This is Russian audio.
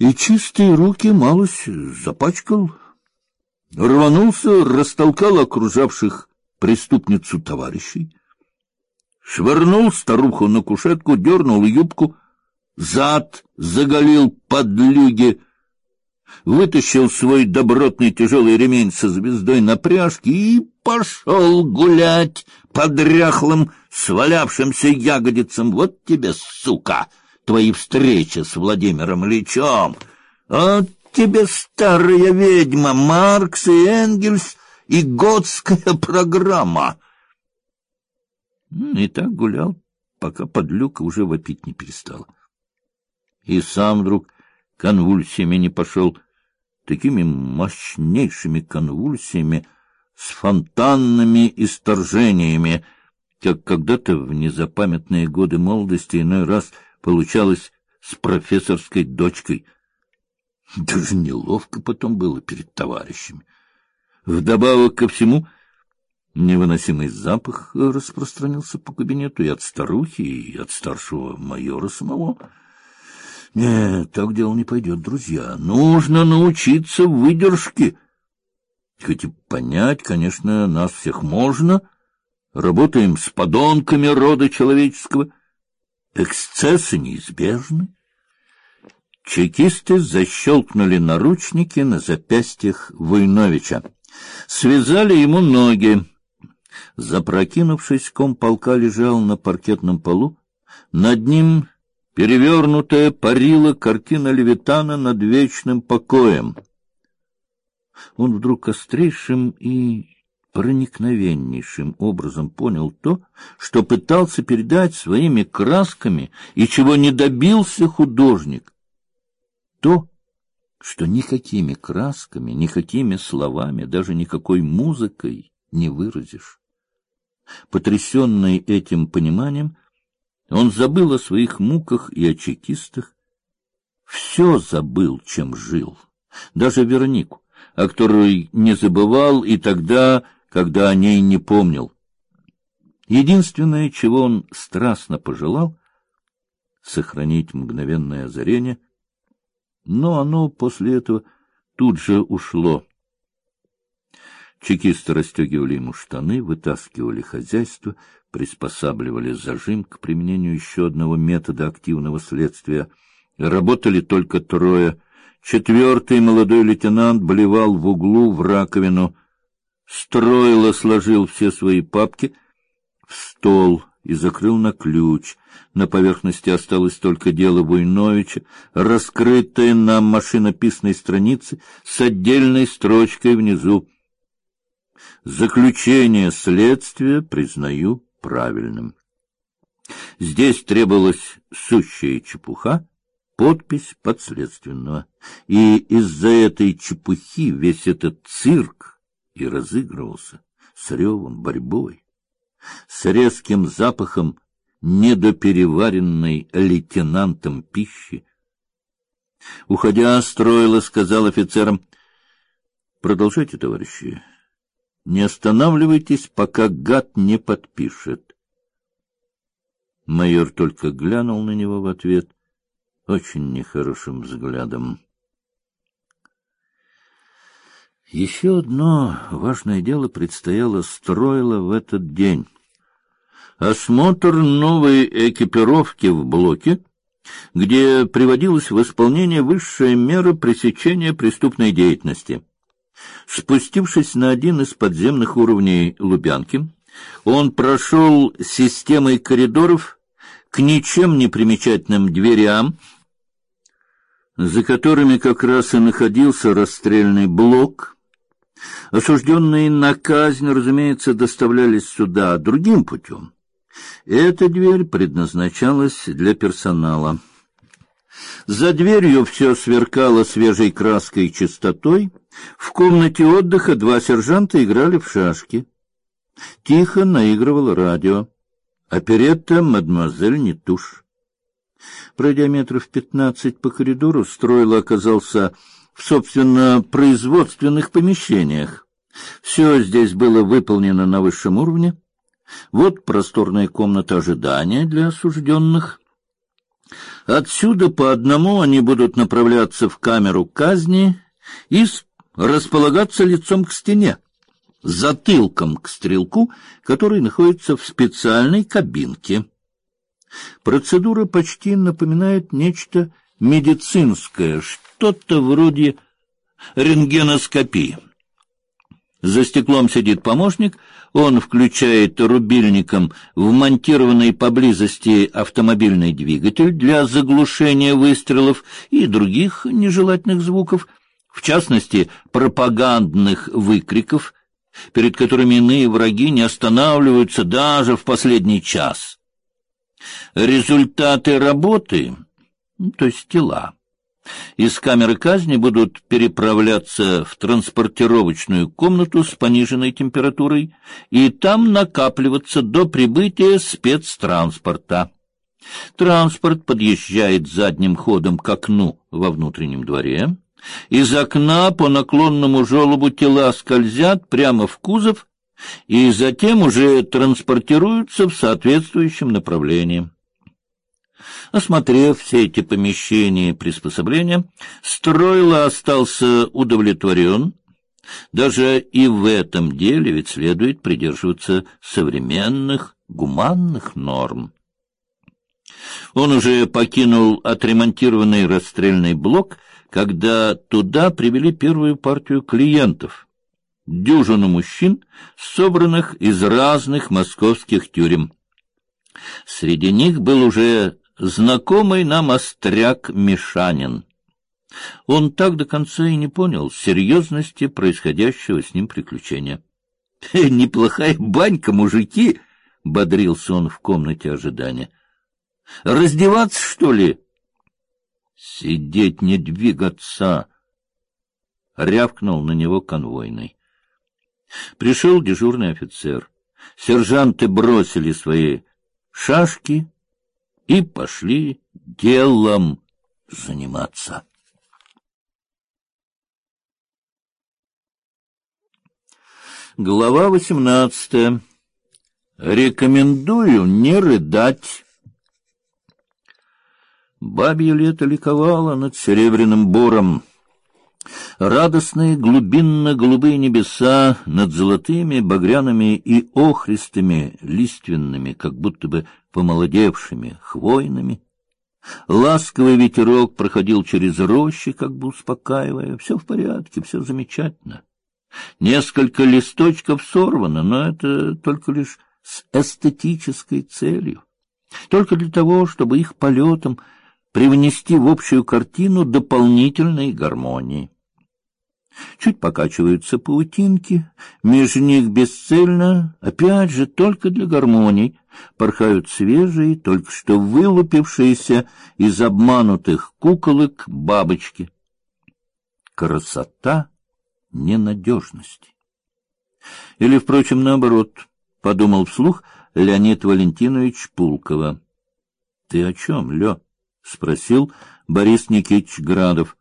и чистые руки малость запачкал. Рванулся, растолкал окружавших преступницу товарищей, швырнул старуху на кушетку, дернул юбку, зад заголил подлюги, вытащил свой добротный тяжелый ремень со звездой на пряжке и пошел гулять по дряхлым, свалявшимся ягодицам. Вот тебе, сука, твои встречи с Владимиром Ильичем. Вот тебе, старая ведьма, Маркс и Энгельс и готская программа. И так гулял, пока подлюка уже вопить не перестала. И сам вдруг конвульсиями не пошел, такими мощнейшими конвульсиями, с фонтанными исторжениями, как когда-то в незапамятные годы молодости иной раз получалось с профессорской дочкой. Даже неловко потом было перед товарищами. Вдобавок ко всему, невыносимый запах распространился по кабинету и от старухи, и от старшего майора самого. Нет, так дело не пойдет, друзья. Нужно научиться выдержке. Хоть и понять, конечно, нас всех можно. Работаем с подонками рода человеческого. Эксцессы неизбежны. Чекисты защелкнули наручники на запястьях Войновича. Связали ему ноги. Запрокинувшись, комполка лежал на паркетном полу. Над ним перевернутая парила картина Левитана над вечным покоем. Он вдруг острейшим и проникновеннейшим образом понял то, что пытался передать своими красками и чего не добился художник. То, что никакими красками, никакими словами, даже никакой музыкой не выразишь. Потрясенный этим пониманием, он забыл о своих муках и о чекистах. Все забыл, чем жил, даже Веронику, о которой не забывал и тогда, когда о ней не помнил. Единственное, чего он страстно пожелал — сохранить мгновенное озарение — но оно после этого тут же ушло. Чекисты расстегивали ему штаны, вытаскивали хозяйство, приспосабливали зажим к применению еще одного метода активного следствия. Работали только трое. Четвертый молодой лейтенант блевал в углу в раковину. Строило сложил все свои папки в стол и закрыл на ключ. На поверхности осталось только дело Буйновича, раскрытое на машинописной странице с отдельной строчкой внизу. Заключение следствия признаю правильным. Здесь требовалась сущая чепуха, подпись подследственного. И из-за этой чепухи весь этот цирк и разыгрывался с ревом, борьбой с резким запахом недопереваренной лейтенантом пищи. Уходя, строила, сказал офицерам, продолжайте, товарищи, не останавливайтесь, пока гад не подпишет. Майор только глянул на него в ответ очень нехорошим взглядом. Еще одно важное дело предстояло строило в этот день. Осмотр новой экипировки в блоке, где приводилась в исполнение высшая мера пресечения преступной деятельности. Спустившись на один из подземных уровней Лубянки, он прошел системой коридоров к ничем не примечательным дверям, за которыми как раз и находился расстрельный блок, Осужденные на казнь, разумеется, доставлялись сюда другим путем. Эта дверь предназначалась для персонала. За дверью все сверкало свежей краской и чистотой. В комнате отдыха два сержанта играли в шашки. Тихо наигрывало радио. Оперетта «Мадемуазель Нетуш». Пройдя метров пятнадцать по коридору, стройло оказался в, собственно, производственных помещениях. Все здесь было выполнено на высшем уровне. Вот просторная комната ожидания для осужденных. Отсюда по одному они будут направляться в камеру казни и располагаться лицом к стене, затылком к стрелку, который находится в специальной кабинке. Процедура почти напоминает нечто медицинское, что-то вроде рентгеноскопии. За стеклом сидит помощник, он включает рубильником вмонтированный поблизости автомобильный двигатель для заглушения выстрелов и других нежелательных звуков, в частности, пропагандных выкриков, перед которыми иные враги не останавливаются даже в последний час. Результаты работы, то есть тела, из камеры казни будут переправляться в транспортировочную комнату с пониженной температурой и там накапливаться до прибытия спецтранспорта. Транспорт подъезжает задним ходом к окну во внутреннем дворе. Из окна по наклонному желобу тела скользят прямо в кузов и затем уже транспортируются в соответствующем направлении. Осмотрев все эти помещения и приспособления, Стройло остался удовлетворен. Даже и в этом деле ведь следует придерживаться современных гуманных норм. Он уже покинул отремонтированный расстрельный блок, когда туда привели первую партию клиентов — дюжину мужчин, собранных из разных московских тюрем. Среди них был уже знакомый нам остряк Мишанин. Он так до конца и не понял серьезности происходящего с ним приключения. — Неплохая банька, мужики! — бодрился он в комнате ожидания. — Раздеваться, что ли? — Сидеть, не двигаться! — рявкнул на него конвойный. Пришел дежурный офицер. Сержанты бросили свои шашки и пошли делом заниматься. Глава восемнадцатая. Рекомендую не рыдать. Бабье лето ликовало над серебряным бором. Радостные глубинно-голубые небеса над золотыми, багряными и охристыми, лиственными, как будто бы помолодевшими хвойными. Ласковый ветерок проходил через рощи, как бы успокаивая. Все в порядке, все замечательно. Несколько листочков сорвано, но это только лишь с эстетической целью. Только для того, чтобы их полетом привнести в общую картину дополнительной гармонии. Чуть покачиваются паутинки, между них бесцельно, опять же, только для гармонии, порхают свежие, только что вылупившиеся из обманутых куколок бабочки. Красота ненадежности. Или, впрочем, наоборот, подумал вслух Леонид Валентинович Пулкова. — Ты о чем, Лё? — спросил Борис Никитич Градов.